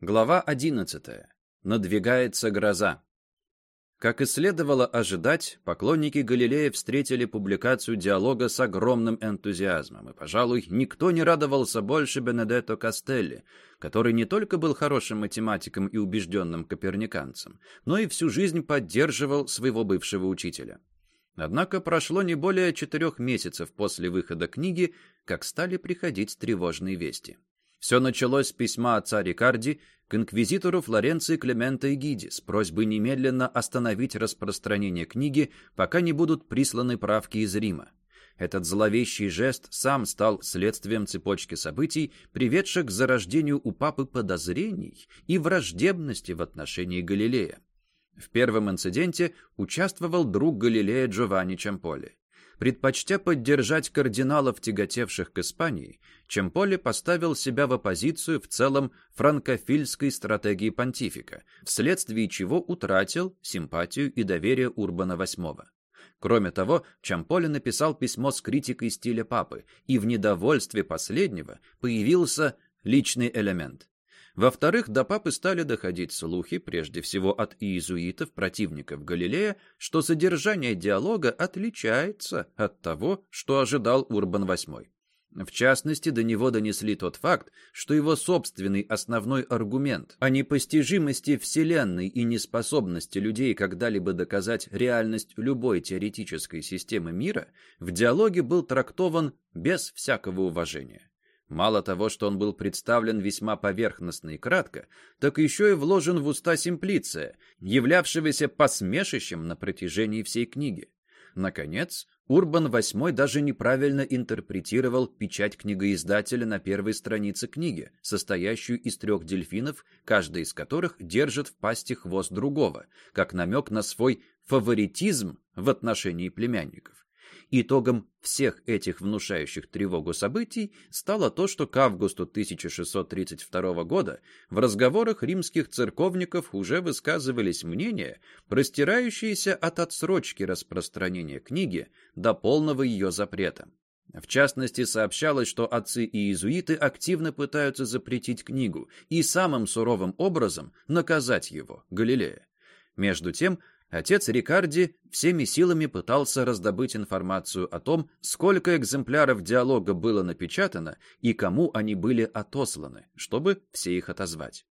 Глава 11. Надвигается гроза. Как и следовало ожидать, поклонники Галилея встретили публикацию диалога с огромным энтузиазмом, и, пожалуй, никто не радовался больше Бенедетто Кастелли, который не только был хорошим математиком и убежденным коперниканцем, но и всю жизнь поддерживал своего бывшего учителя. Однако прошло не более четырех месяцев после выхода книги, как стали приходить тревожные вести. Все началось с письма отца Рикарди к инквизитору Флоренции Клемента Эгиди с просьбой немедленно остановить распространение книги, пока не будут присланы правки из Рима. Этот зловещий жест сам стал следствием цепочки событий, приведших к зарождению у папы подозрений и враждебности в отношении Галилея. В первом инциденте участвовал друг Галилея Джованни Чамполи предпочтя поддержать кардиналов, тяготевших к Испании, Чемполи поставил себя в оппозицию в целом франкофильской стратегии понтифика, вследствие чего утратил симпатию и доверие Урбана VIII. Кроме того, Чамполи написал письмо с критикой стиля папы, и в недовольстве последнего появился личный элемент. Во-вторых, до папы стали доходить слухи, прежде всего от иезуитов, противников Галилея, что содержание диалога отличается от того, что ожидал Урбан VIII. В частности, до него донесли тот факт, что его собственный основной аргумент о непостижимости Вселенной и неспособности людей когда-либо доказать реальность любой теоретической системы мира в диалоге был трактован без всякого уважения. Мало того, что он был представлен весьма поверхностно и кратко, так еще и вложен в уста Симплиция, являвшегося посмешищем на протяжении всей книги. Наконец, Урбан VIII даже неправильно интерпретировал печать книгоиздателя на первой странице книги, состоящую из трех дельфинов, каждый из которых держит в пасти хвост другого, как намек на свой фаворитизм в отношении племянников. Итогом всех этих внушающих тревогу событий стало то, что к августу 1632 года в разговорах римских церковников уже высказывались мнения, простирающиеся от отсрочки распространения книги до полного ее запрета. В частности, сообщалось, что отцы и иезуиты активно пытаются запретить книгу и самым суровым образом наказать его, Галилея. Между тем, Отец Рикарди всеми силами пытался раздобыть информацию о том, сколько экземпляров диалога было напечатано и кому они были отосланы, чтобы все их отозвать.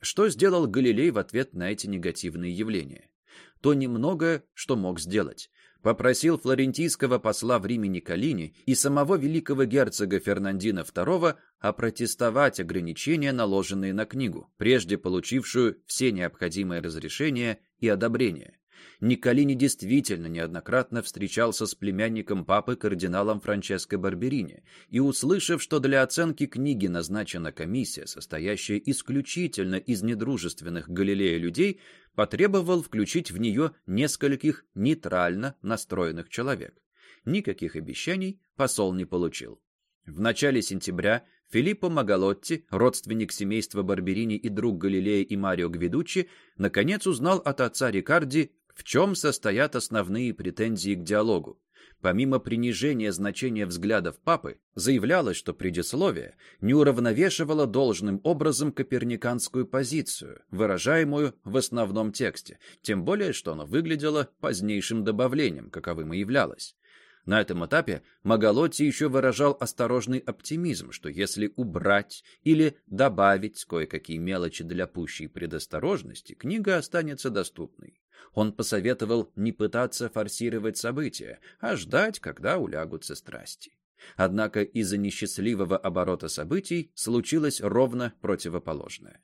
Что сделал Галилей в ответ на эти негативные явления? То немногое, что мог сделать. Попросил флорентийского посла в Риме Николини и самого великого герцога Фернандина II опротестовать ограничения, наложенные на книгу, прежде получившую все необходимые разрешения и одобрения. Николини действительно неоднократно встречался с племянником папы кардиналом Франческо Барберини, и, услышав, что для оценки книги назначена комиссия, состоящая исключительно из недружественных Галилея людей, потребовал включить в нее нескольких нейтрально настроенных человек. Никаких обещаний посол не получил. В начале сентября Филиппо Магалотти, родственник семейства Барберини и друг Галилея и Марио Гвидуччи, наконец узнал от отца Рикарди в чем состоят основные претензии к диалогу? Помимо принижения значения взглядов папы, заявлялось, что предисловие не уравновешивало должным образом коперниканскую позицию, выражаемую в основном тексте, тем более, что оно выглядело позднейшим добавлением, каковым и являлось. На этом этапе Магалотти еще выражал осторожный оптимизм, что если убрать или добавить кое-какие мелочи для пущей предосторожности, книга останется доступной. Он посоветовал не пытаться форсировать события, а ждать, когда улягутся страсти. Однако из-за несчастливого оборота событий случилось ровно противоположное.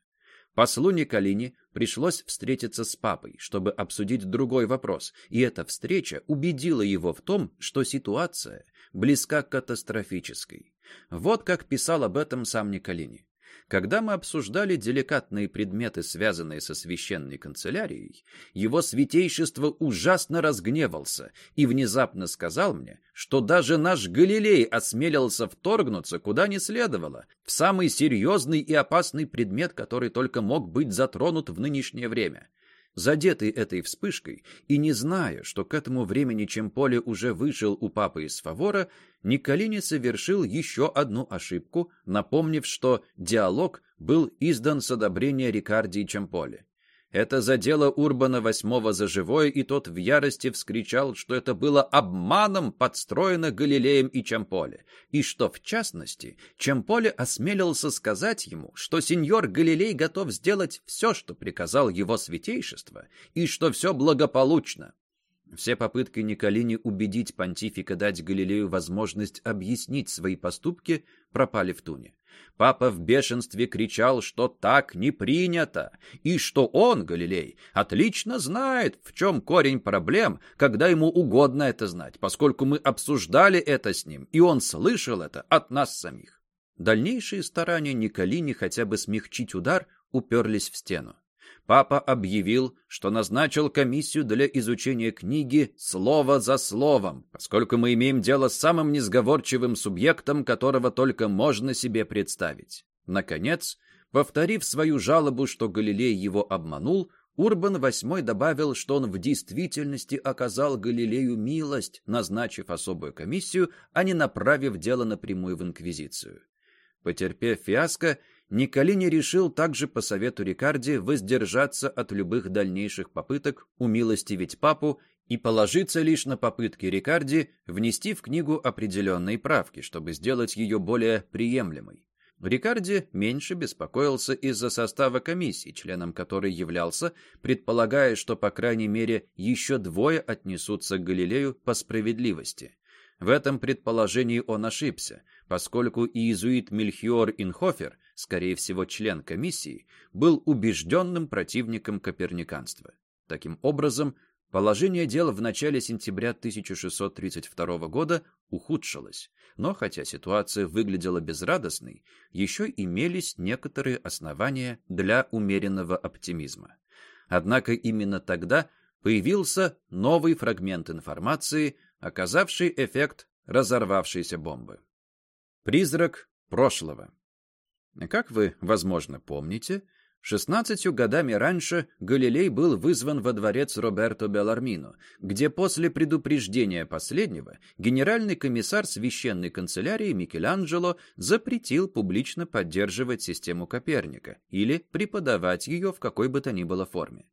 Послу Николине пришлось встретиться с папой, чтобы обсудить другой вопрос, и эта встреча убедила его в том, что ситуация близка к катастрофической. Вот как писал об этом сам Николини. Когда мы обсуждали деликатные предметы, связанные со священной канцелярией, его святейшество ужасно разгневался и внезапно сказал мне, что даже наш Галилей осмелился вторгнуться куда не следовало, в самый серьезный и опасный предмет, который только мог быть затронут в нынешнее время. Задетый этой вспышкой и не зная, что к этому времени Чемполе уже вышел у папы из фавора, Николини совершил еще одну ошибку, напомнив, что диалог был издан с одобрения Рикарди и Чемполе. Это задело Урбана VIII за живое, и тот в ярости вскричал, что это было обманом подстроено Галилеем и Чамполе, и что, в частности, Чамполе осмелился сказать ему, что сеньор Галилей готов сделать все, что приказал его святейшество, и что все благополучно. Все попытки Николини убедить понтифика дать Галилею возможность объяснить свои поступки пропали в туне. Папа в бешенстве кричал, что так не принято, и что он, Галилей, отлично знает, в чем корень проблем, когда ему угодно это знать, поскольку мы обсуждали это с ним, и он слышал это от нас самих. Дальнейшие старания Николини хотя бы смягчить удар уперлись в стену папа объявил, что назначил комиссию для изучения книги слово за словом, поскольку мы имеем дело с самым несговорчивым субъектом, которого только можно себе представить. Наконец, повторив свою жалобу, что Галилей его обманул, Урбан VIII добавил, что он в действительности оказал Галилею милость, назначив особую комиссию, а не направив дело напрямую в Инквизицию. Потерпев фиаско, Николини решил также по совету Рикарди воздержаться от любых дальнейших попыток умилостивить папу и положиться лишь на попытки Рикарди внести в книгу определенные правки, чтобы сделать ее более приемлемой. Рикарди меньше беспокоился из-за состава комиссии, членом которой являлся, предполагая, что, по крайней мере, еще двое отнесутся к Галилею по справедливости. В этом предположении он ошибся, поскольку иезуит Мельхиор Инхофер скорее всего член комиссии, был убежденным противником коперниканства. Таким образом, положение дел в начале сентября 1632 года ухудшилось, но хотя ситуация выглядела безрадостной, еще имелись некоторые основания для умеренного оптимизма. Однако именно тогда появился новый фрагмент информации, оказавший эффект разорвавшейся бомбы. Призрак прошлого. Как вы, возможно, помните, шестнадцатью годами раньше Галилей был вызван во дворец Роберто Белармино, где после предупреждения последнего генеральный комиссар священной канцелярии Микеланджело запретил публично поддерживать систему Коперника или преподавать ее в какой бы то ни было форме.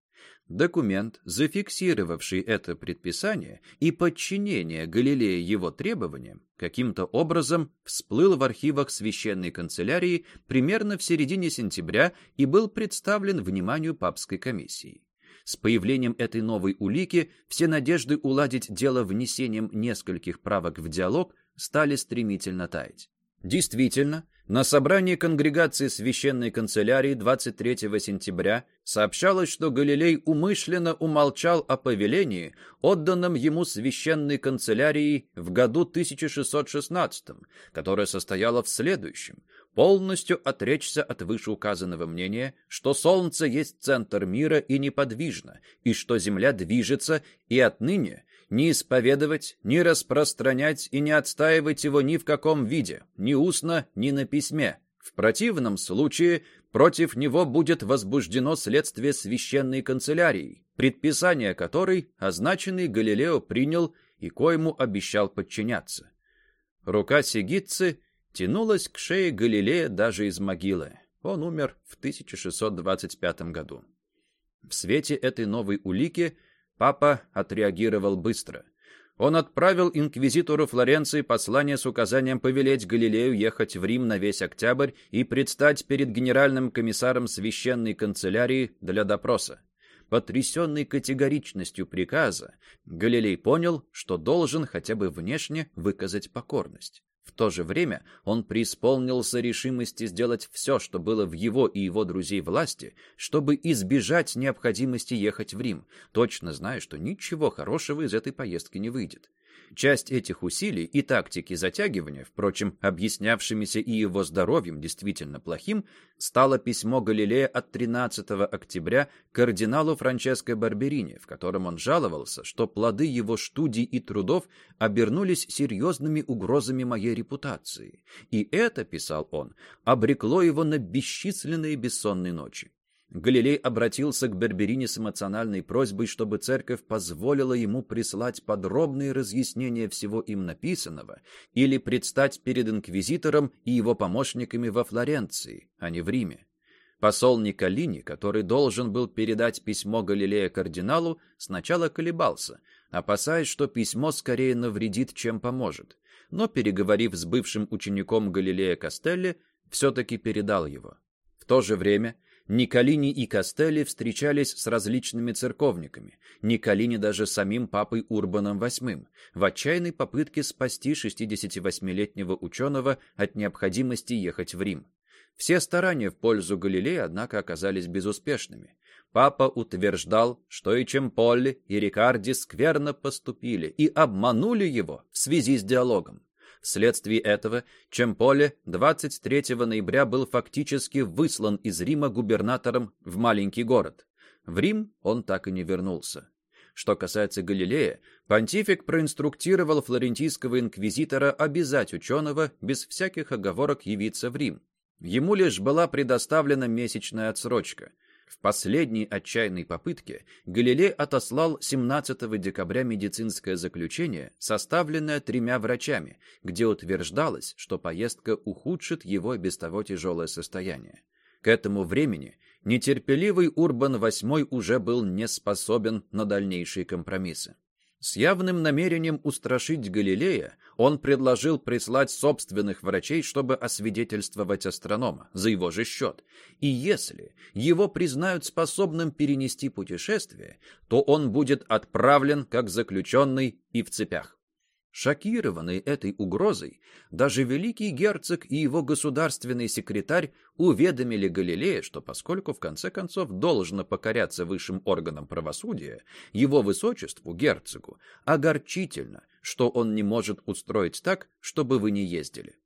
Документ, зафиксировавший это предписание и подчинение Галилея его требованиям, каким-то образом всплыл в архивах священной канцелярии примерно в середине сентября и был представлен вниманию папской комиссии. С появлением этой новой улики все надежды уладить дело внесением нескольких правок в диалог стали стремительно таять. Действительно, на собрании конгрегации священной канцелярии 23 сентября сообщалось, что Галилей умышленно умолчал о повелении, отданном ему священной канцелярией в году 1616, которое состояло в следующем. Полностью отречься от вышеуказанного мнения, что Солнце есть центр мира и неподвижно, и что Земля движется, и отныне не исповедовать, не распространять и не отстаивать его ни в каком виде, ни устно, ни на письме. В противном случае против него будет возбуждено следствие священной канцелярии, предписание которой означенный Галилео принял и коему обещал подчиняться. Рука Сигитцы тянулась к шее Галилея даже из могилы. Он умер в 1625 году. В свете этой новой улики – Папа отреагировал быстро. Он отправил инквизитору Флоренции послание с указанием повелеть Галилею ехать в Рим на весь октябрь и предстать перед генеральным комиссаром священной канцелярии для допроса. Потрясенный категоричностью приказа, Галилей понял, что должен хотя бы внешне выказать покорность. В то же время он преисполнился решимости сделать все, что было в его и его друзей власти, чтобы избежать необходимости ехать в Рим, точно зная, что ничего хорошего из этой поездки не выйдет. Часть этих усилий и тактики затягивания, впрочем, объяснявшимися и его здоровьем действительно плохим, стало письмо Галилея от 13 октября кардиналу Франческо Барберини, в котором он жаловался, что плоды его студий и трудов обернулись серьезными угрозами моей репутации. И это, писал он, обрекло его на бесчисленные бессонные ночи. Галилей обратился к Берберине с эмоциональной просьбой, чтобы церковь позволила ему прислать подробные разъяснения всего им написанного или предстать перед инквизитором и его помощниками во Флоренции, а не в Риме. Посол Николини, который должен был передать письмо Галилея кардиналу, сначала колебался, опасаясь, что письмо скорее навредит, чем поможет, но, переговорив с бывшим учеником Галилея Костелли, все-таки передал его. В то же время Николини и Костелли встречались с различными церковниками, Николини даже самим папой Урбаном VIII, в отчаянной попытке спасти 68-летнего ученого от необходимости ехать в Рим. Все старания в пользу Галилея, однако, оказались безуспешными. Папа утверждал, что и Чемполли, и Рикарди скверно поступили и обманули его в связи с диалогом. Вследствие этого Чемполе 23 ноября был фактически выслан из Рима губернатором в маленький город. В Рим он так и не вернулся. Что касается Галилея, понтифик проинструктировал флорентийского инквизитора обязать ученого без всяких оговорок явиться в Рим. Ему лишь была предоставлена месячная отсрочка – в последней отчаянной попытке Галилей отослал 17 декабря медицинское заключение, составленное тремя врачами, где утверждалось, что поездка ухудшит его без того тяжелое состояние. К этому времени нетерпеливый Урбан VIII уже был не способен на дальнейшие компромиссы. С явным намерением устрашить Галилея он предложил прислать собственных врачей, чтобы освидетельствовать астронома за его же счет. И если его признают способным перенести путешествие, то он будет отправлен как заключенный и в цепях. Шокированный этой угрозой, даже великий герцог и его государственный секретарь уведомили Галилея, что поскольку в конце концов должно покоряться высшим органам правосудия, его высочеству, герцогу, огорчительно, что он не может устроить так, чтобы вы не ездили.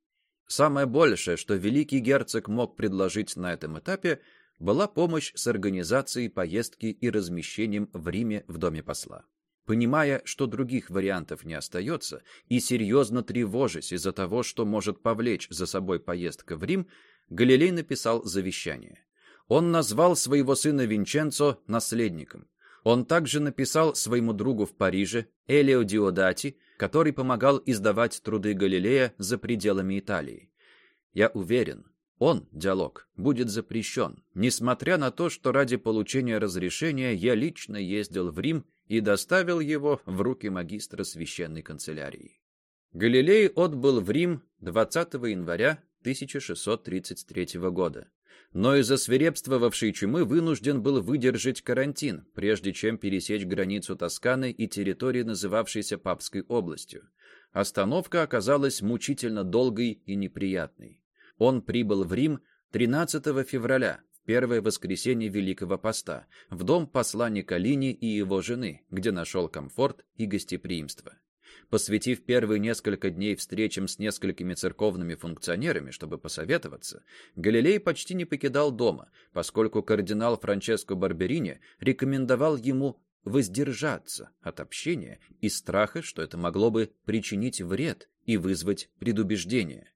Самое большее, что великий герцог мог предложить на этом этапе, была помощь с организацией поездки и размещением в Риме в доме посла. Понимая, что других вариантов не остается, и серьезно тревожась из-за того, что может повлечь за собой поездка в Рим, Галилей написал завещание. Он назвал своего сына Винченцо наследником. Он также написал своему другу в Париже, Элио Диодати, который помогал издавать труды Галилея за пределами Италии. Я уверен, он, диалог, будет запрещен, несмотря на то, что ради получения разрешения я лично ездил в Рим и доставил его в руки магистра священной канцелярии. Галилей отбыл в Рим 20 января 1633 года, но из-за свирепствовавшей чумы вынужден был выдержать карантин, прежде чем пересечь границу Тосканы и территории, называвшейся Папской областью. Остановка оказалась мучительно долгой и неприятной. Он прибыл в Рим 13 февраля, первое воскресенье Великого Поста, в дом посла Николини и его жены, где нашел комфорт и гостеприимство. Посвятив первые несколько дней встречам с несколькими церковными функционерами, чтобы посоветоваться, Галилей почти не покидал дома, поскольку кардинал Франческо Барберини рекомендовал ему воздержаться от общения из страха, что это могло бы причинить вред и вызвать предубеждение.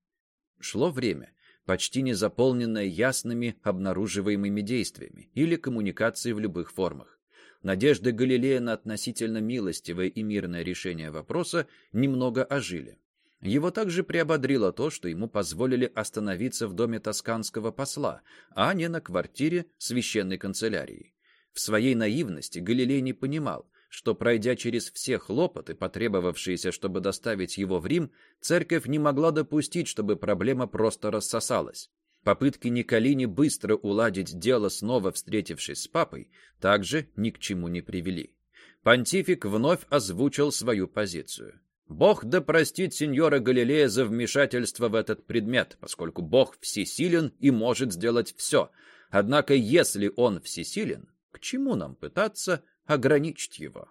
Шло время, почти не заполненная ясными обнаруживаемыми действиями или коммуникацией в любых формах. Надежды Галилея на относительно милостивое и мирное решение вопроса немного ожили. Его также приободрило то, что ему позволили остановиться в доме тосканского посла, а не на квартире священной канцелярии. В своей наивности Галилей не понимал, что, пройдя через все хлопоты, потребовавшиеся, чтобы доставить его в Рим, церковь не могла допустить, чтобы проблема просто рассосалась. Попытки Николини быстро уладить дело, снова встретившись с папой, также ни к чему не привели. Понтифик вновь озвучил свою позицию. Бог да простит сеньора Галилея за вмешательство в этот предмет, поскольку Бог всесилен и может сделать все. Однако, если Он всесилен, к чему нам пытаться ограничить его.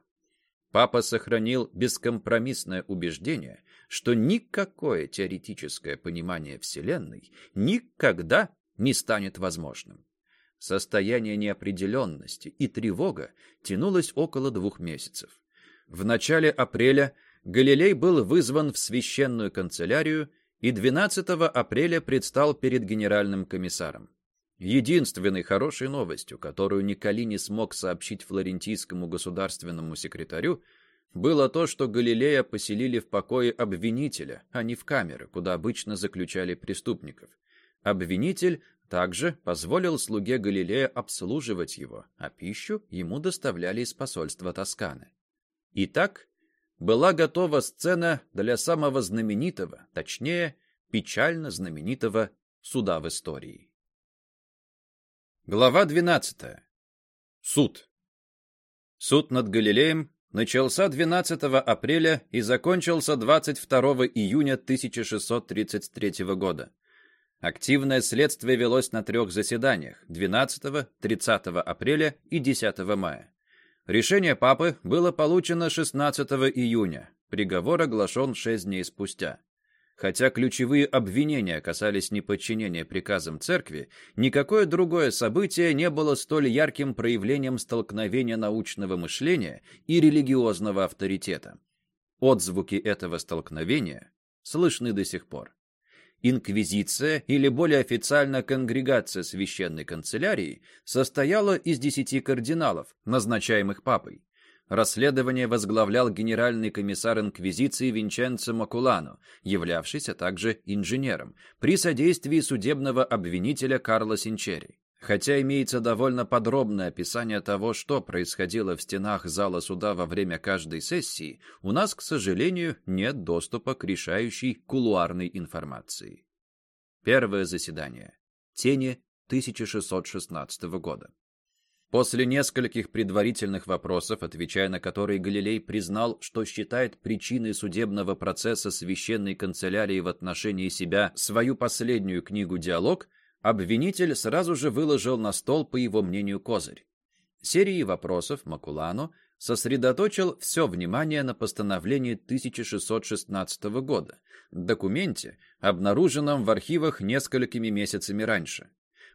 Папа сохранил бескомпромиссное убеждение, что никакое теоретическое понимание Вселенной никогда не станет возможным. Состояние неопределенности и тревога тянулось около двух месяцев. В начале апреля Галилей был вызван в священную канцелярию и 12 апреля предстал перед генеральным комиссаром. Единственной хорошей новостью, которую Николи не смог сообщить флорентийскому государственному секретарю, было то, что Галилея поселили в покое обвинителя, а не в камеры, куда обычно заключали преступников. Обвинитель также позволил слуге Галилея обслуживать его, а пищу ему доставляли из посольства Тосканы. Итак, была готова сцена для самого знаменитого, точнее, печально знаменитого суда в истории. Глава 12. Суд. Суд над Галилеем начался 12 апреля и закончился 22 июня 1633 года. Активное следствие велось на трех заседаниях – 12, 30 апреля и 10 мая. Решение папы было получено 16 июня, приговор оглашен 6 дней спустя. Хотя ключевые обвинения касались неподчинения приказам церкви, никакое другое событие не было столь ярким проявлением столкновения научного мышления и религиозного авторитета. Отзвуки этого столкновения слышны до сих пор. Инквизиция, или более официально конгрегация священной канцелярии, состояла из десяти кардиналов, назначаемых папой. Расследование возглавлял генеральный комиссар инквизиции Винченцо Макулано, являвшийся также инженером, при содействии судебного обвинителя Карло Синчери. Хотя имеется довольно подробное описание того, что происходило в стенах зала суда во время каждой сессии, у нас, к сожалению, нет доступа к решающей кулуарной информации. Первое заседание. Тени 1616 года. После нескольких предварительных вопросов, отвечая на которые Галилей признал, что считает причиной судебного процесса священной канцелярии в отношении себя свою последнюю книгу «Диалог», Обвинитель сразу же выложил на стол, по его мнению, козырь. Серии вопросов Макулану сосредоточил все внимание на постановлении 1616 года, документе, обнаруженном в архивах несколькими месяцами раньше.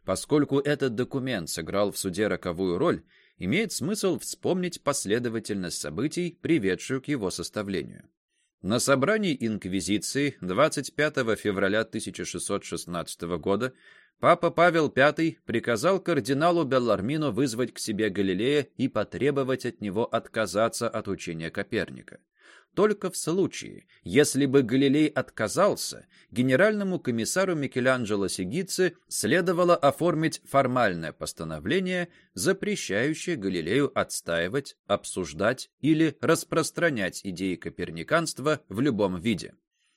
Поскольку этот документ сыграл в суде роковую роль, имеет смысл вспомнить последовательность событий, приведшую к его составлению. На собрании Инквизиции 25 февраля 1616 года Папа Павел V приказал кардиналу Беллармино вызвать к себе Галилея и потребовать от него отказаться от учения Коперника. Только в случае, если бы Галилей отказался, генеральному комиссару Микеланджело Сигице следовало оформить формальное постановление, запрещающее Галилею отстаивать, обсуждать или распространять идеи коперниканства в любом виде.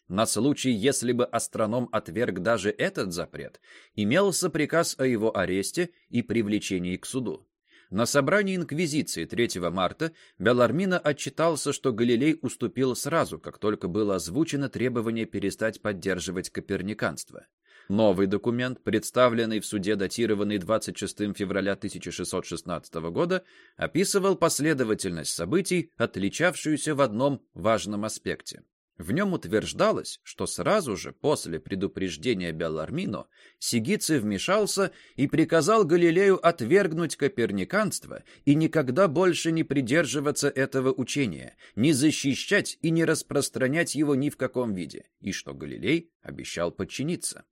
На случай, если бы астроном отверг даже этот запрет, имелся приказ о его аресте и привлечении к суду. На собрании Инквизиции 3 марта Белармино отчитался, что Галилей уступил сразу, как только было озвучено требование перестать поддерживать коперниканство. Новый документ, представленный в суде, датированный 26 февраля 1616 года, описывал последовательность событий, отличавшуюся в одном важном аспекте. В нем утверждалось, что сразу же после предупреждения Беллармино Сигици вмешался и приказал Галилею отвергнуть коперниканство и никогда больше не придерживаться этого учения, не защищать и не распространять его ни в каком виде, и что Галилей обещал подчиниться.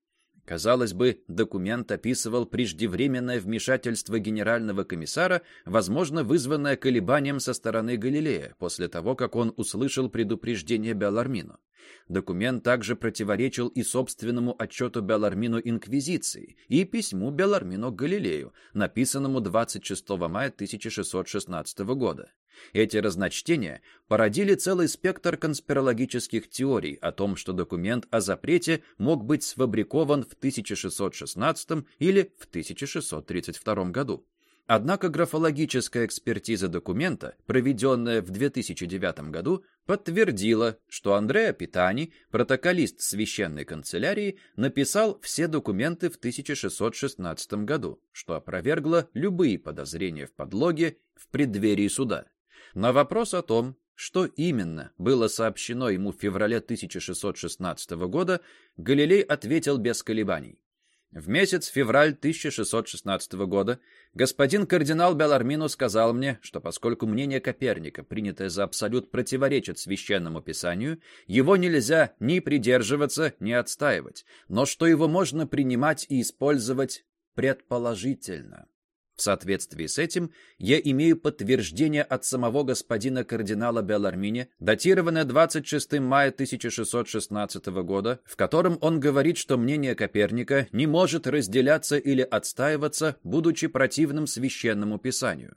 Казалось бы, документ описывал преждевременное вмешательство генерального комиссара, возможно, вызванное колебанием со стороны Галилея, после того, как он услышал предупреждение Белармину. Документ также противоречил и собственному отчету Белармину Инквизиции и письму Белармину Галилею, написанному 26 мая 1616 года. Эти разночтения породили целый спектр конспирологических теорий о том, что документ о запрете мог быть сфабрикован в 1616 или в 1632 году. Однако графологическая экспертиза документа, проведенная в 2009 году, подтвердила, что Андреа Питани, протоколист священной канцелярии, написал все документы в 1616 году, что опровергло любые подозрения в подлоге в преддверии суда. На вопрос о том, что именно было сообщено ему в феврале 1616 года, Галилей ответил без колебаний. В месяц февраль 1616 года господин кардинал Белармину сказал мне, что поскольку мнение Коперника, принятое за абсолют, противоречит священному писанию, его нельзя ни придерживаться, ни отстаивать, но что его можно принимать и использовать предположительно. В соответствии с этим я имею подтверждение от самого господина кардинала Белармини, датированное 26 мая 1616 года, в котором он говорит, что мнение Коперника не может разделяться или отстаиваться, будучи противным священному писанию.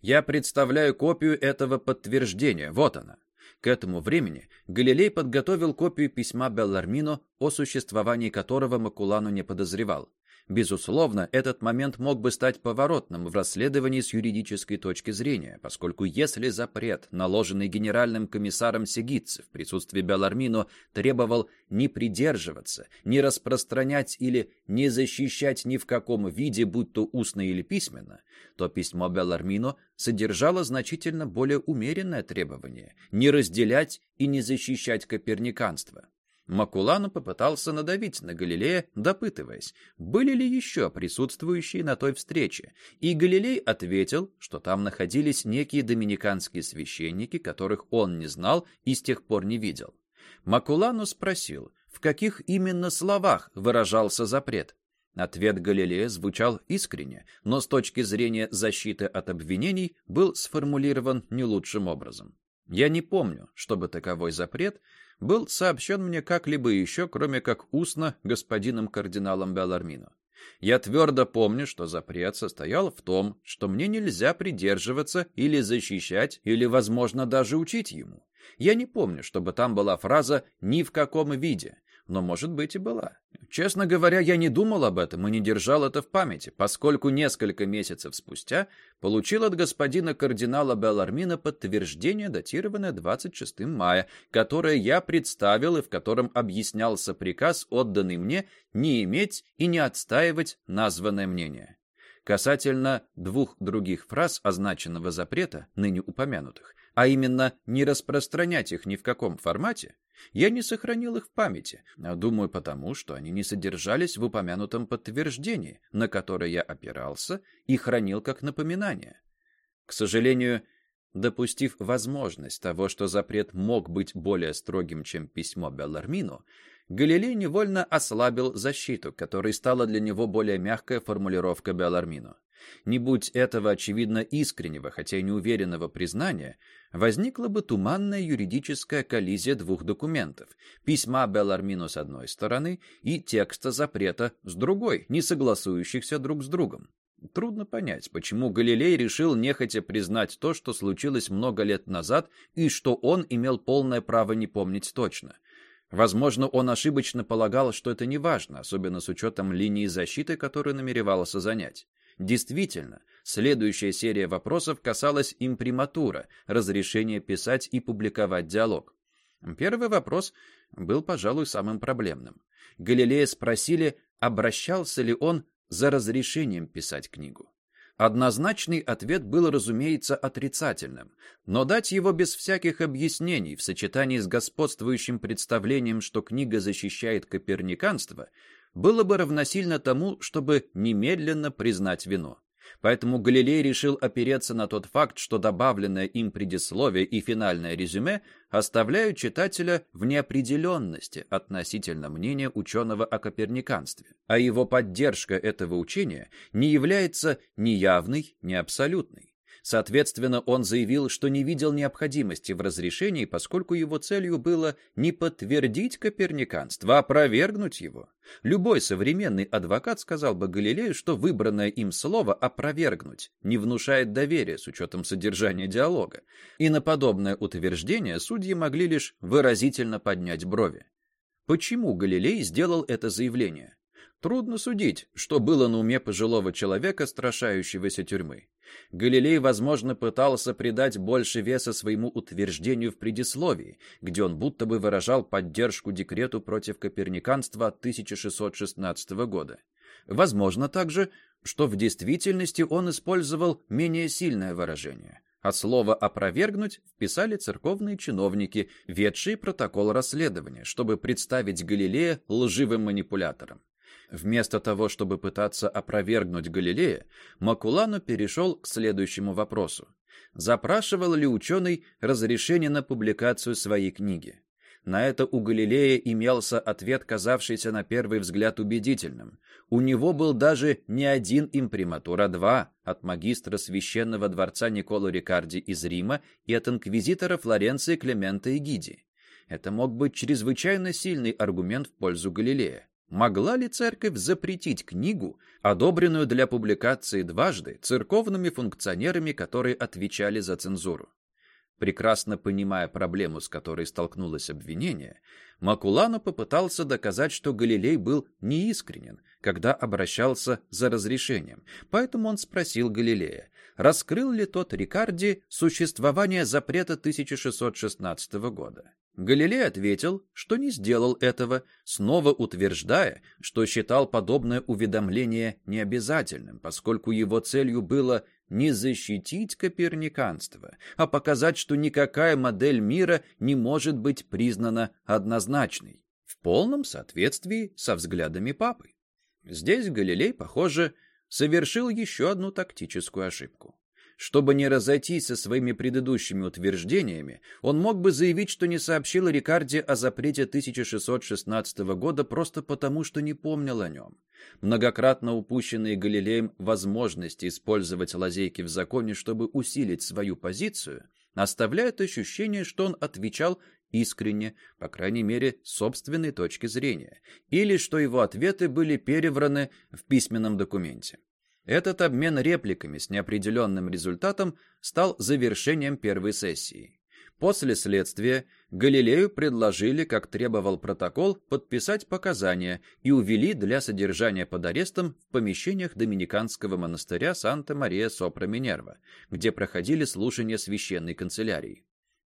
Я представляю копию этого подтверждения. Вот она. К этому времени Галилей подготовил копию письма Беллармино, о существовании которого Макулану не подозревал. Безусловно, этот момент мог бы стать поворотным в расследовании с юридической точки зрения, поскольку если запрет, наложенный генеральным комиссаром Сигитце в присутствии Белармино, требовал не придерживаться, не распространять или не защищать ни в каком виде, будь то устно или письменно, то письмо Белармино содержало значительно более умеренное требование не разделять и не защищать коперниканство. Макулану попытался надавить на Галилея, допытываясь, были ли еще присутствующие на той встрече, и Галилей ответил, что там находились некие доминиканские священники, которых он не знал и с тех пор не видел. Макулану спросил, в каких именно словах выражался запрет. Ответ Галилея звучал искренне, но с точки зрения защиты от обвинений был сформулирован не лучшим образом. Я не помню, чтобы таковой запрет был сообщен мне как-либо еще, кроме как устно господином кардиналом Белармино. Я твердо помню, что запрет состоял в том, что мне нельзя придерживаться или защищать, или, возможно, даже учить ему. Я не помню, чтобы там была фраза «ни в каком виде», но, может быть, и была. Честно говоря, я не думал об этом и не держал это в памяти, поскольку несколько месяцев спустя получил от господина кардинала Белармина подтверждение, датированное 26 мая, которое я представил и в котором объяснялся приказ, отданный мне, не иметь и не отстаивать названное мнение. Касательно двух других фраз означенного запрета, ныне упомянутых, а именно не распространять их ни в каком формате, я не сохранил их в памяти, а думаю потому, что они не содержались в упомянутом подтверждении, на которое я опирался и хранил как напоминание. К сожалению, допустив возможность того, что запрет мог быть более строгим, чем письмо Беллармину, Галилей невольно ослабил защиту, которой стала для него более мягкая формулировка Беллармину. Не будь этого очевидно искреннего, хотя и неуверенного признания, возникла бы туманная юридическая коллизия двух документов – письма Белармино с одной стороны и текста запрета с другой, не согласующихся друг с другом. Трудно понять, почему Галилей решил нехотя признать то, что случилось много лет назад, и что он имел полное право не помнить точно. Возможно, он ошибочно полагал, что это не важно, особенно с учетом линии защиты, которую намеревался занять. Действительно, следующая серия вопросов касалась имприматура, разрешения писать и публиковать диалог. Первый вопрос был, пожалуй, самым проблемным. Галилея спросили, обращался ли он за разрешением писать книгу. Однозначный ответ был, разумеется, отрицательным, но дать его без всяких объяснений в сочетании с господствующим представлением, что книга защищает коперниканство, было бы равносильно тому, чтобы немедленно признать вину. Поэтому Галилей решил опереться на тот факт, что добавленное им предисловие и финальное резюме оставляют читателя в неопределенности относительно мнения ученого о коперниканстве, а его поддержка этого учения не является ни явной, ни абсолютной. Соответственно, он заявил, что не видел необходимости в разрешении, поскольку его целью было не подтвердить коперниканство, а опровергнуть его. Любой современный адвокат сказал бы Галилею, что выбранное им слово «опровергнуть» не внушает доверия с учетом содержания диалога, и на подобное утверждение судьи могли лишь выразительно поднять брови. Почему Галилей сделал это заявление? Трудно судить, что было на уме пожилого человека, страшающегося тюрьмы. Галилей, возможно, пытался придать больше веса своему утверждению в предисловии, где он будто бы выражал поддержку декрету против коперниканства 1616 года. Возможно также, что в действительности он использовал менее сильное выражение. А слово «опровергнуть» вписали церковные чиновники, ведшие протокол расследования, чтобы представить Галилея лживым манипулятором. Вместо того, чтобы пытаться опровергнуть Галилея, Макулану перешел к следующему вопросу. Запрашивал ли ученый разрешение на публикацию своей книги? На это у Галилея имелся ответ, казавшийся на первый взгляд убедительным. У него был даже не один имприматур, а два от магистра священного дворца Николо Рикарди из Рима и от инквизитора Флоренции Клемента Эгиди. Это мог быть чрезвычайно сильный аргумент в пользу Галилея. Могла ли церковь запретить книгу, одобренную для публикации дважды церковными функционерами, которые отвечали за цензуру? Прекрасно понимая проблему, с которой столкнулось обвинение, Макулано попытался доказать, что Галилей был неискренен, когда обращался за разрешением. Поэтому он спросил Галилея, раскрыл ли тот Рикарди существование запрета 1616 года. Галилей ответил, что не сделал этого, снова утверждая, что считал подобное уведомление необязательным, поскольку его целью было не защитить коперниканство, а показать, что никакая модель мира не может быть признана однозначной, в полном соответствии со взглядами папы. Здесь Галилей, похоже, совершил еще одну тактическую ошибку. Чтобы не разойтись со своими предыдущими утверждениями, он мог бы заявить, что не сообщил Рикарде о запрете 1616 года просто потому, что не помнил о нем. Многократно упущенные Галилеем возможности использовать лазейки в законе, чтобы усилить свою позицию, оставляют ощущение, что он отвечал искренне, по крайней мере, собственной точки зрения, или что его ответы были перевраны в письменном документе. Этот обмен репликами с неопределенным результатом стал завершением первой сессии. После следствия Галилею предложили, как требовал протокол, подписать показания и увели для содержания под арестом в помещениях доминиканского монастыря Санта-Мария-Сопра-Минерва, где проходили слушания священной канцелярии.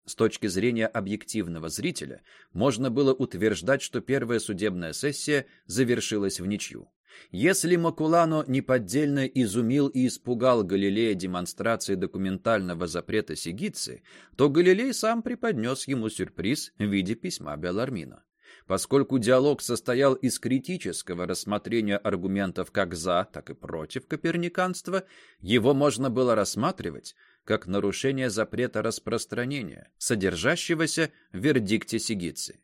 С точки зрения объективного зрителя, можно было утверждать, что первая судебная сессия завершилась в ничью. Если Макулано неподдельно изумил и испугал Галилея демонстрацией документального запрета Сигицы, то Галилей сам преподнес ему сюрприз в виде письма Белармина. Поскольку диалог состоял из критического рассмотрения аргументов как за, так и против коперниканства, его можно было рассматривать как нарушение запрета распространения, содержащегося в вердикте Сигицы.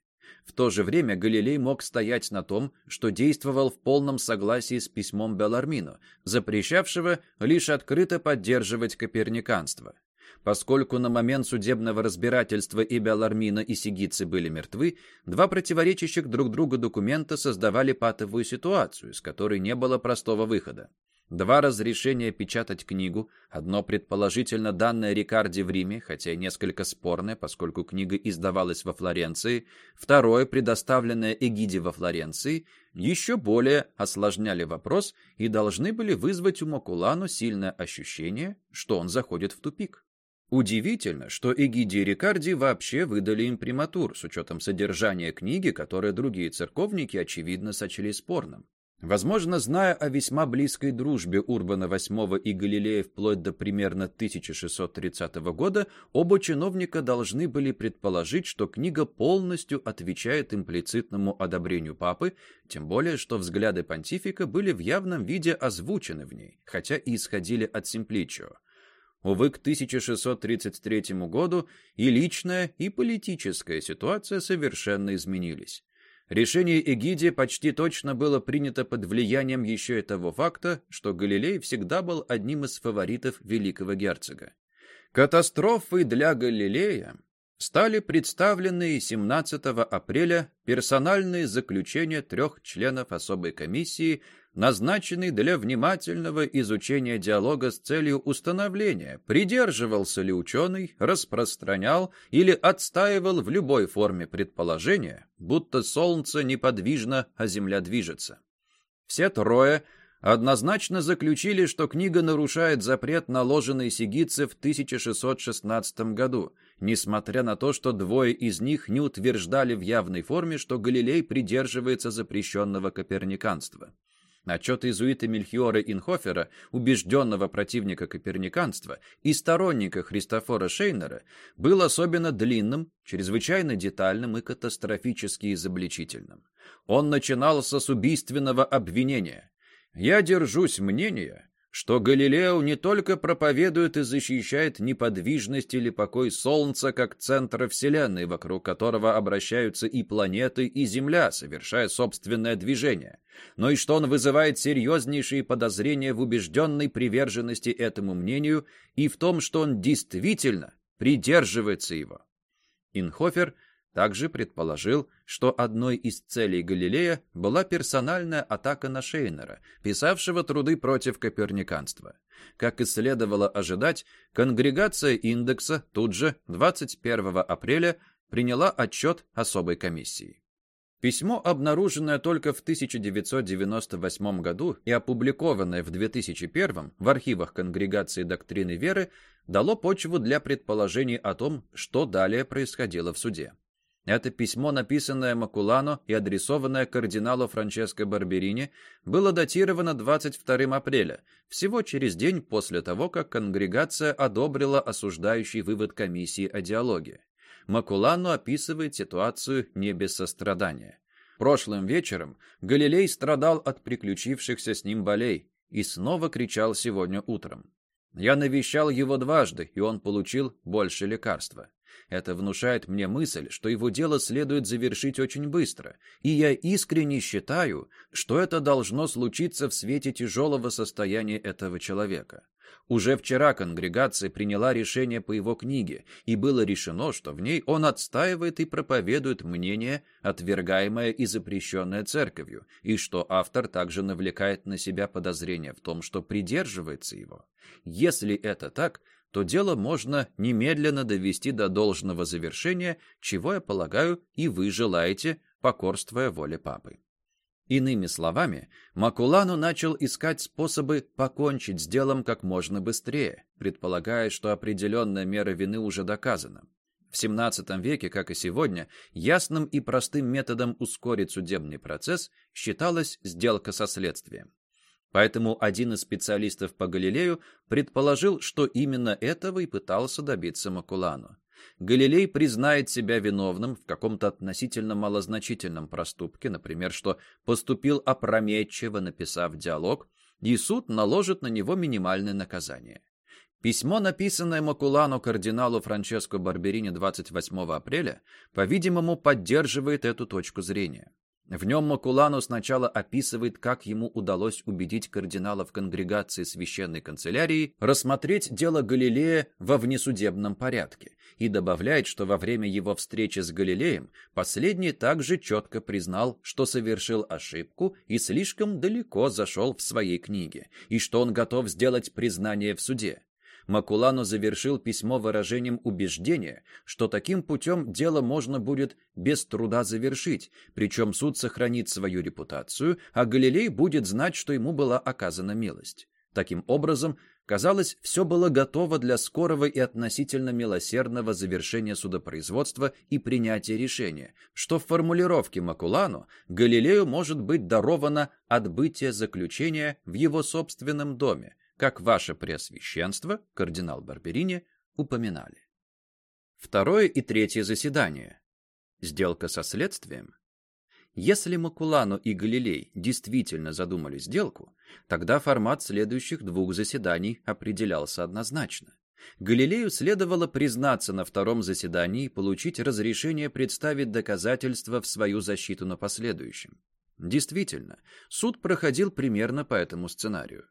В то же время Галилей мог стоять на том, что действовал в полном согласии с письмом Белармино, запрещавшего лишь открыто поддерживать коперниканство. Поскольку на момент судебного разбирательства и Белармина, и Сигицы были мертвы, два противоречащих друг другу документа создавали патовую ситуацию, с которой не было простого выхода. Два разрешения печатать книгу, одно предположительно данное Рикарди в Риме, хотя и несколько спорное, поскольку книга издавалась во Флоренции, второе, предоставленное Эгиде во Флоренции, еще более осложняли вопрос и должны были вызвать у Макулану сильное ощущение, что он заходит в тупик. Удивительно, что Эгиди и Рикарди вообще выдали имприматур, с учетом содержания книги, которое другие церковники, очевидно, сочли спорным. Возможно, зная о весьма близкой дружбе Урбана VIII и Галилея вплоть до примерно 1630 года, оба чиновника должны были предположить, что книга полностью отвечает имплицитному одобрению папы, тем более, что взгляды понтифика были в явном виде озвучены в ней, хотя и исходили от Симпличио. Увы, к 1633 году и личная, и политическая ситуация совершенно изменились. Решение Эгидия почти точно было принято под влиянием еще и того факта, что Галилей всегда был одним из фаворитов великого герцога. Катастрофой для Галилея стали представлены 17 апреля персональные заключения трех членов особой комиссии назначенный для внимательного изучения диалога с целью установления, придерживался ли ученый, распространял или отстаивал в любой форме предположение, будто Солнце неподвижно, а Земля движется. Все трое однозначно заключили, что книга нарушает запрет, наложенный Сигице в 1616 году, несмотря на то, что двое из них не утверждали в явной форме, что Галилей придерживается запрещенного коперниканства. Отчет иезуита Мельхиора Инхофера, убежденного противника коперниканства и сторонника Христофора Шейнера, был особенно длинным, чрезвычайно детальным и катастрофически изобличительным. Он начинался с убийственного обвинения. «Я держусь мнения, что Галилео не только проповедует и защищает неподвижность или покой Солнца как центра Вселенной, вокруг которого обращаются и планеты, и Земля, совершая собственное движение, но и что он вызывает серьезнейшие подозрения в убежденной приверженности этому мнению и в том, что он действительно придерживается его. Инхофер также предположил, что одной из целей Галилея была персональная атака на Шейнера, писавшего труды против коперниканства. Как и следовало ожидать, конгрегация индекса тут же, 21 апреля, приняла отчет особой комиссии. Письмо, обнаруженное только в 1998 году и опубликованное в 2001 в архивах Конгрегации доктрины веры, дало почву для предположений о том, что далее происходило в суде. Это письмо, написанное Макулано и адресованное кардиналу Франческо Барберини, было датировано 22 апреля, всего через день после того, как конгрегация одобрила осуждающий вывод комиссии о диалоге. Макулано описывает ситуацию не без сострадания. Прошлым вечером Галилей страдал от приключившихся с ним болей и снова кричал сегодня утром. Я навещал его дважды, и он получил больше лекарства. Это внушает мне мысль, что его дело следует завершить очень быстро, и я искренне считаю, что это должно случиться в свете тяжелого состояния этого человека. Уже вчера конгрегация приняла решение по его книге, и было решено, что в ней он отстаивает и проповедует мнение, отвергаемое и запрещенное церковью, и что автор также навлекает на себя подозрение в том, что придерживается его. Если это так, то дело можно немедленно довести до должного завершения, чего, я полагаю, и вы желаете, покорствуя воле папы. Иными словами, Макулану начал искать способы покончить с делом как можно быстрее, предполагая, что определенная мера вины уже доказана. В XVII веке, как и сегодня, ясным и простым методом ускорить судебный процесс считалась сделка со следствием. Поэтому один из специалистов по Галилею предположил, что именно этого и пытался добиться Макулану. Галилей признает себя виновным в каком-то относительно малозначительном проступке, например, что поступил опрометчиво, написав диалог, и суд наложит на него минимальное наказание. Письмо, написанное Макулану кардиналу Франческо Барберини 28 апреля, по-видимому, поддерживает эту точку зрения. В нем Макулану сначала описывает, как ему удалось убедить кардиналов конгрегации священной канцелярии рассмотреть дело Галилея во внесудебном порядке и добавляет, что во время его встречи с Галилеем последний также четко признал, что совершил ошибку и слишком далеко зашел в своей книге, и что он готов сделать признание в суде. Макулану завершил письмо выражением убеждения, что таким путем дело можно будет без труда завершить, причем суд сохранит свою репутацию, а Галилей будет знать, что ему была оказана милость. Таким образом, казалось, все было готово для скорого и относительно милосердного завершения судопроизводства и принятия решения, что в формулировке Макулану Галилею может быть даровано отбытие заключения в его собственном доме, как ваше преосвященство, кардинал Барберини, упоминали. Второе и третье заседание. Сделка со следствием. Если Макулану и Галилей действительно задумали сделку, тогда формат следующих двух заседаний определялся однозначно. Галилею следовало признаться на втором заседании и получить разрешение представить доказательства в свою защиту на последующем. Действительно, суд проходил примерно по этому сценарию.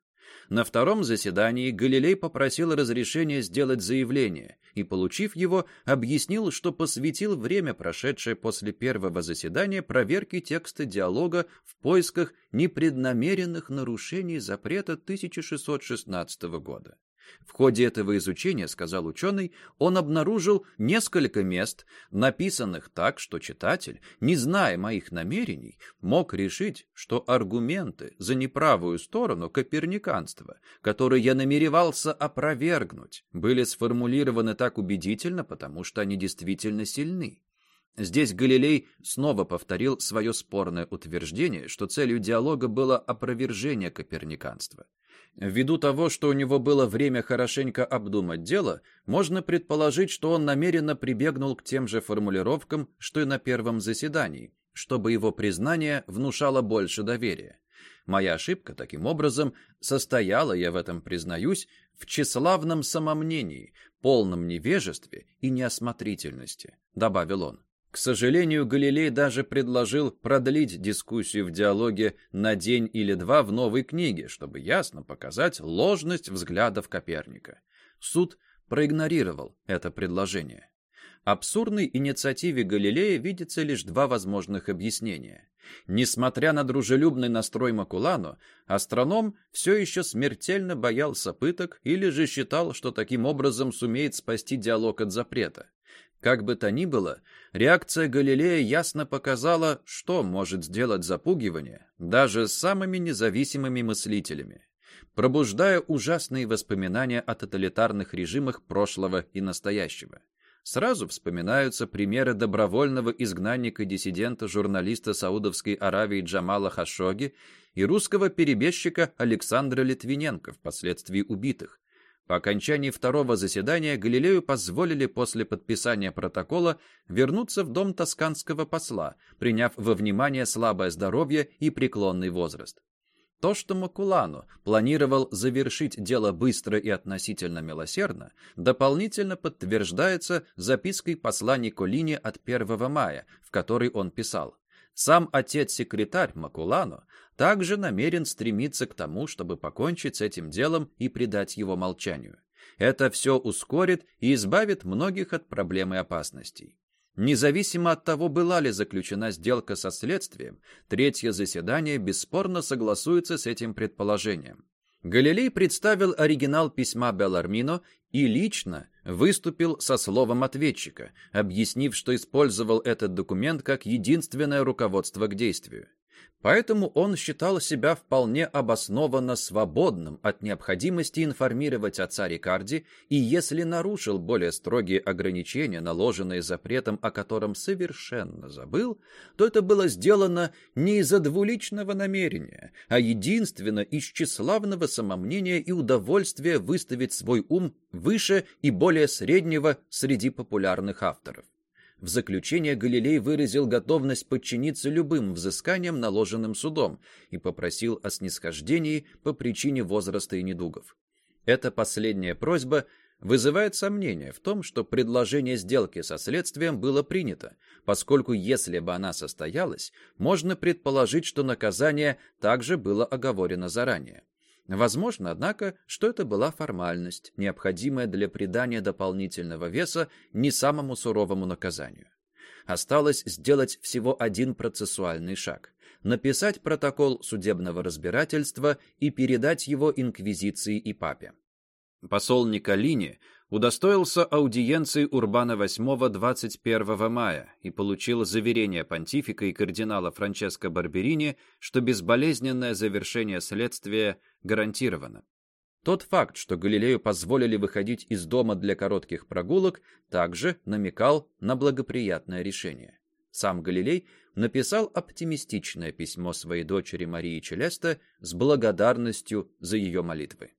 На втором заседании Галилей попросил разрешения сделать заявление и, получив его, объяснил, что посвятил время, прошедшее после первого заседания, проверке текста диалога в поисках непреднамеренных нарушений запрета 1616 года. В ходе этого изучения, сказал ученый, он обнаружил несколько мест, написанных так, что читатель, не зная моих намерений, мог решить, что аргументы за неправую сторону коперниканства, которые я намеревался опровергнуть, были сформулированы так убедительно, потому что они действительно сильны. Здесь Галилей снова повторил свое спорное утверждение, что целью диалога было опровержение коперниканства. Ввиду того, что у него было время хорошенько обдумать дело, можно предположить, что он намеренно прибегнул к тем же формулировкам, что и на первом заседании, чтобы его признание внушало больше доверия. Моя ошибка, таким образом, состояла, я в этом признаюсь, в тщеславном самомнении, полном невежестве и неосмотрительности, добавил он. К сожалению, Галилей даже предложил продлить дискуссию в диалоге на день или два в новой книге, чтобы ясно показать ложность взглядов Коперника. Суд проигнорировал это предложение. Абсурдной инициативе Галилея видится лишь два возможных объяснения. Несмотря на дружелюбный настрой Макулану, астроном все еще смертельно боялся пыток или же считал, что таким образом сумеет спасти диалог от запрета. Как бы то ни было, реакция Галилея ясно показала, что может сделать запугивание даже самыми независимыми мыслителями, пробуждая ужасные воспоминания о тоталитарных режимах прошлого и настоящего. Сразу вспоминаются примеры добровольного изгнанника-диссидента журналиста Саудовской Аравии Джамала Хашоги и русского перебежчика Александра Литвиненко, впоследствии убитых, по окончании второго заседания Галилею позволили после подписания протокола вернуться в дом тосканского посла, приняв во внимание слабое здоровье и преклонный возраст. То, что Макулану планировал завершить дело быстро и относительно милосердно, дополнительно подтверждается запиской посла Николине от 1 мая, в которой он писал сам отец-секретарь Макулану также намерен стремиться к тому, чтобы покончить с этим делом и предать его молчанию. Это все ускорит и избавит многих от проблем и опасностей. Независимо от того, была ли заключена сделка со следствием, третье заседание бесспорно согласуется с этим предположением. Галилей представил оригинал письма Белармино и лично выступил со словом ответчика, объяснив, что использовал этот документ как единственное руководство к действию. Поэтому он считал себя вполне обоснованно свободным от необходимости информировать отца Рикарди, и если нарушил более строгие ограничения, наложенные запретом, о котором совершенно забыл, то это было сделано не из-за двуличного намерения, а единственно из тщеславного самомнения и удовольствия выставить свой ум выше и более среднего среди популярных авторов. В заключение Галилей выразил готовность подчиниться любым взысканиям, наложенным судом, и попросил о снисхождении по причине возраста и недугов. Эта последняя просьба вызывает сомнение в том, что предложение сделки со следствием было принято, поскольку если бы она состоялась, можно предположить, что наказание также было оговорено заранее. Возможно, однако, что это была формальность, необходимая для придания дополнительного веса не самому суровому наказанию. Осталось сделать всего один процессуальный шаг – написать протокол судебного разбирательства и передать его инквизиции и папе. Посол Николини удостоился аудиенции Урбана VIII 21 мая и получил заверение понтифика и кардинала Франческо Барберини, что безболезненное завершение следствия гарантировано. Тот факт, что Галилею позволили выходить из дома для коротких прогулок, также намекал на благоприятное решение. Сам Галилей написал оптимистичное письмо своей дочери Марии Челеста с благодарностью за ее молитвы.